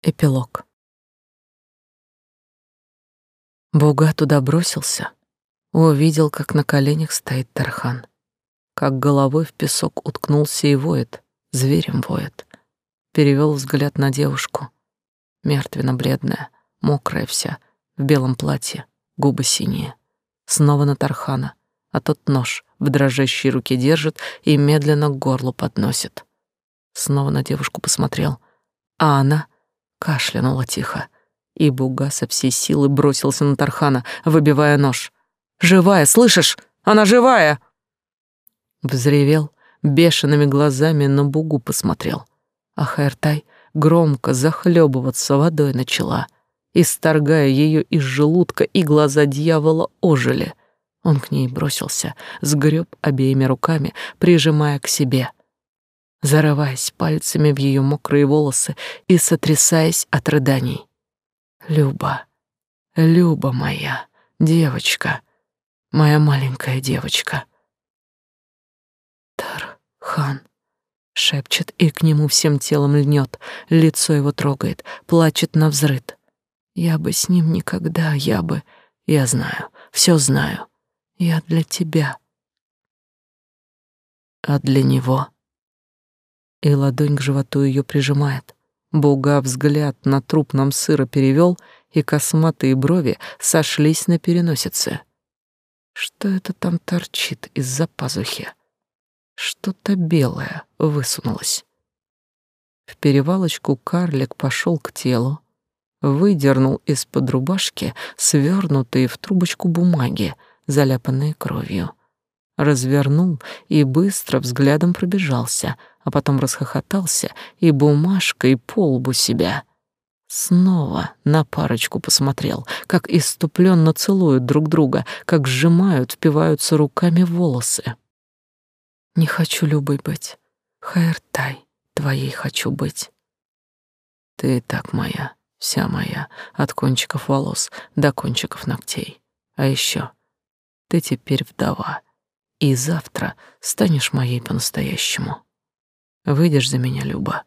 Эпилог. Буга туда бросился, увидел, как на коленях стоит Тархан, как головой в песок уткнулся и воет, зверем воет. Перевел взгляд на девушку, мертвенно-бледная, мокрая вся, в белом платье, губы синие. Снова на Тархана, а тот нож в дрожащей руке держит и медленно к горлу подносит. Снова на девушку посмотрел, а она — Кашлянула тихо, и Буга со всей силы бросился на Тархана, выбивая нож. «Живая, слышишь? Она живая!» Взревел, бешеными глазами на Бугу посмотрел. А Хайртай громко захлебываться водой начала, исторгая ее из желудка, и глаза дьявола ожили. Он к ней бросился, сгреб обеими руками, прижимая к себе — зарываясь пальцами в ее мокрые волосы и сотрясаясь от рыданий. «Люба, Люба моя, девочка, моя маленькая девочка». Тархан шепчет и к нему всем телом льнет, лицо его трогает, плачет на взрыд. Я бы с ним никогда, я бы... Я знаю, все знаю. Я для тебя. А для него и ладонь к животу ее прижимает. Буга взгляд на труп нам сыра перевел, и косматые брови сошлись на переносице. Что это там торчит из-за пазухи? Что-то белое высунулось. В перевалочку карлик пошел к телу, выдернул из-под рубашки свернутые в трубочку бумаги, заляпанные кровью. Развернул и быстро взглядом пробежался — а потом расхохотался и бумажкой по лбу себя. Снова на парочку посмотрел, как иступленно целуют друг друга, как сжимают, впиваются руками волосы. Не хочу любой быть, Хайртай, твоей хочу быть. Ты так моя, вся моя, от кончиков волос до кончиков ногтей. А еще ты теперь вдова, и завтра станешь моей по-настоящему. Выйдешь за меня, Люба?»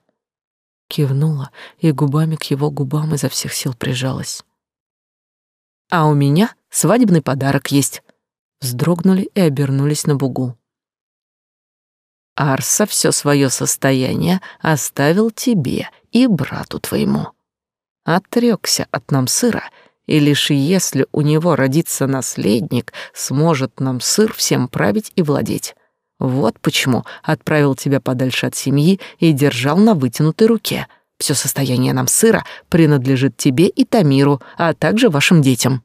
Кивнула и губами к его губам изо всех сил прижалась. «А у меня свадебный подарок есть!» Вздрогнули и обернулись на бугу. Арса все свое состояние оставил тебе и брату твоему. Отрекся от нам сыра, и лишь если у него родится наследник, сможет нам сыр всем править и владеть. Вот почему отправил тебя подальше от семьи и держал на вытянутой руке. Все состояние нам сыра принадлежит тебе и Тамиру, а также вашим детям».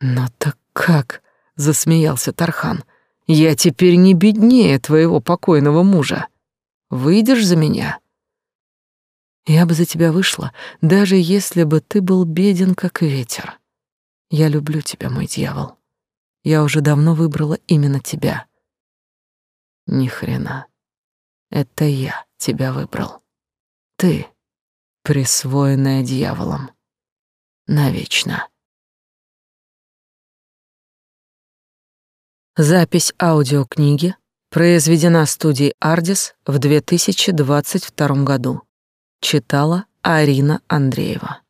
«Но так как?» — засмеялся Тархан. «Я теперь не беднее твоего покойного мужа. Выйдешь за меня?» «Я бы за тебя вышла, даже если бы ты был беден, как ветер. Я люблю тебя, мой дьявол. Я уже давно выбрала именно тебя». Ни хрена. Это я тебя выбрал. Ты, присвоенная дьяволом. Навечно. Запись аудиокниги произведена студией Ardis в 2022 году. Читала Арина Андреева.